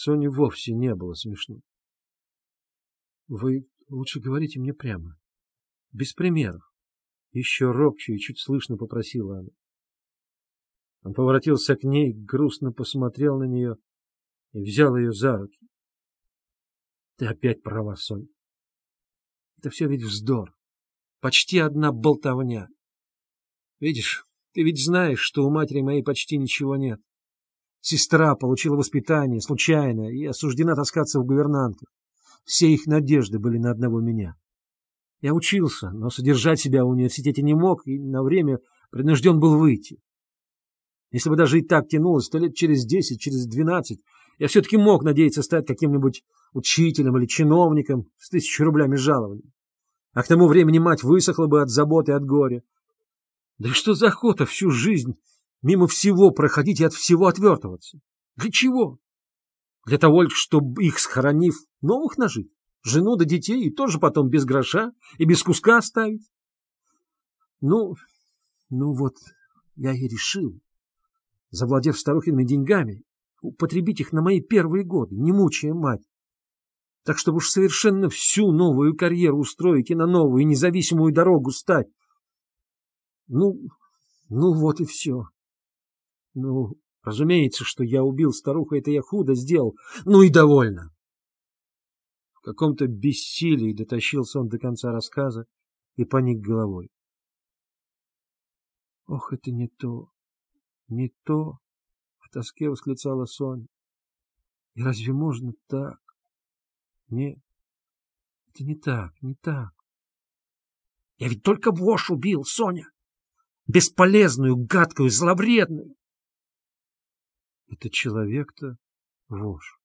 Соне вовсе не было смешно. — Вы лучше говорите мне прямо, без примеров. Еще робче и чуть слышно попросила она. Он поворотился к ней, грустно посмотрел на нее и взял ее за руки. — Ты опять права, Соня. Это все ведь вздор. Почти одна болтовня. Видишь, ты ведь знаешь, что у матери моей почти ничего нет. Сестра получила воспитание случайно и осуждена таскаться в гувернантках. Все их надежды были на одного меня. Я учился, но содержать себя в университете не мог и на время принужден был выйти. Если бы даже и так тянулось, то лет через десять, через двенадцать я все-таки мог надеяться стать каким-нибудь учителем или чиновником с тысячей рублями жалования. А к тому времени мать высохла бы от заботы и от горя. Да что за охота всю жизнь мимо всего проходить и от всего отвертываться? Для чего? Для того чтобы их, схоронив, новых нажить? Жену да детей и тоже потом без гроша и без куска оставить? Ну, ну вот, я и решил, завладев старухиными деньгами, употребить их на мои первые годы, не мучая мать. Так чтобы уж совершенно всю новую карьеру устроить и на новую независимую дорогу стать. Ну, ну вот и все. Ну, разумеется, что я убил старуху, это я худо сделал. Ну и довольно. В каком-то бессилии дотащился он до конца рассказа и поник головой. Ох, это не то, не то, в тоске восклицала Соня. И разве можно так? Нет, это не так, не так. Я ведь только вошь убил, Соня. Бесполезную, гадкую, зловредную. Это человек-то вошь.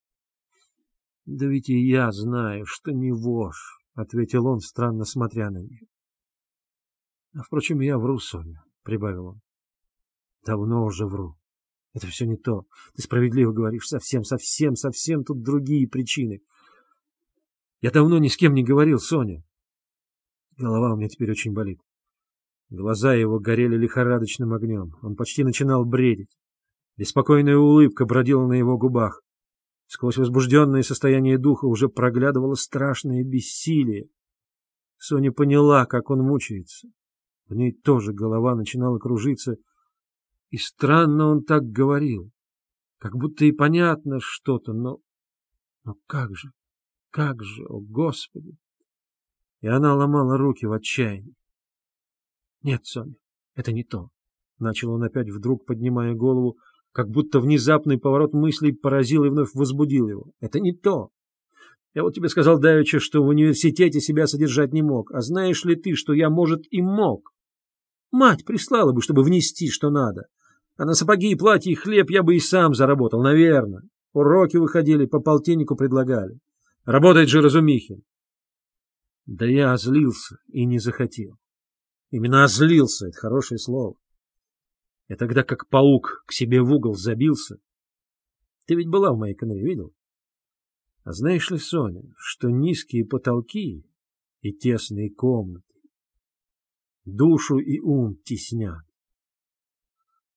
Да ведь и я знаю, что не вошь, — ответил он, странно смотря на нее. — А, впрочем, я вру, Соня, — прибавил он. — Давно уже вру. Это все не то. Ты справедливо говоришь. Совсем, совсем, совсем тут другие причины. Я давно ни с кем не говорил, Соня. Голова у меня теперь очень болит. Глаза его горели лихорадочным огнем. Он почти начинал бредить. Беспокойная улыбка бродила на его губах. Сквозь возбужденное состояние духа уже проглядывало страшное бессилие. Соня поняла, как он мучается. В ней тоже голова начинала кружиться, и странно он так говорил, как будто и понятно что-то, но... Но как же, как же, о Господи! И она ломала руки в отчаянии. Нет, Соня, это не то. Начал он опять вдруг, поднимая голову, как будто внезапный поворот мыслей поразил и вновь возбудил его. Это не то. Я вот тебе сказал давеча, что в университете себя содержать не мог. А знаешь ли ты, что я, может, и мог? Мать прислала бы, чтобы внести, что надо. А на сапоги и платья и хлеб я бы и сам заработал, наверное. Уроки выходили, по полтиннику предлагали. Работает же Разумихин. Да я озлился и не захотел. Именно озлился — это хорошее слово. Я тогда как паук к себе в угол забился. Ты ведь была в моей конуре, видел? А знаешь ли, Соня, что низкие потолки и тесные комнаты душу и ум теснят?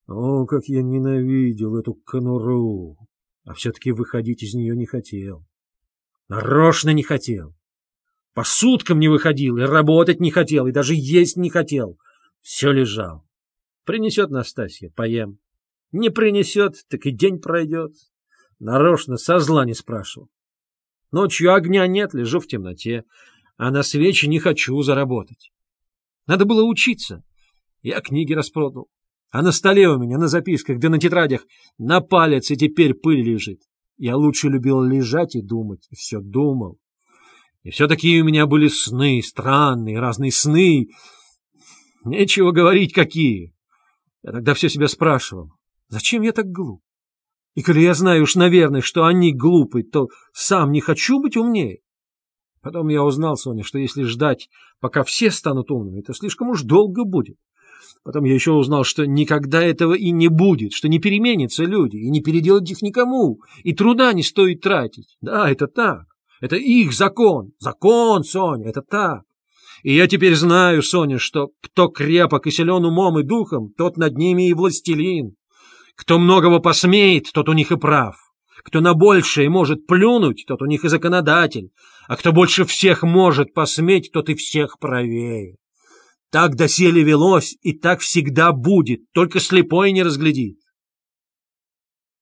О, как я ненавидел эту конуру! А все-таки выходить из нее не хотел. Нарочно не хотел. По суткам не выходил, и работать не хотел, и даже есть не хотел. Все лежал. Принесет Настасья, поем. Не принесет, так и день пройдет. Нарочно со зла не спрашивал. Ночью огня нет, лежу в темноте, а на свечи не хочу заработать. Надо было учиться. Я книги распродал. А на столе у меня, на записках, да на тетрадях, на палец и теперь пыль лежит. Я лучше любил лежать и думать, и все думал. И все такие у меня были сны, странные, разные сны. Нечего говорить, какие. Я тогда все себя спрашивал, зачем я так глуп? И когда я знаю уж, наверное, что они глупы, то сам не хочу быть умнее. Потом я узнал, Соня, что если ждать, пока все станут умными, то слишком уж долго будет. Потом я еще узнал, что никогда этого и не будет, что не переменятся люди, и не переделать их никому, и труда не стоит тратить. Да, это так. Это их закон. Закон, Соня, это так. И я теперь знаю, Соня, что кто крепок и силен умом и духом, тот над ними и властелин. Кто многого посмеет, тот у них и прав. Кто на большее может плюнуть, тот у них и законодатель, а кто больше всех может посметь, тот и всех правее. Так доселе велось, и так всегда будет, только слепой не разглядит.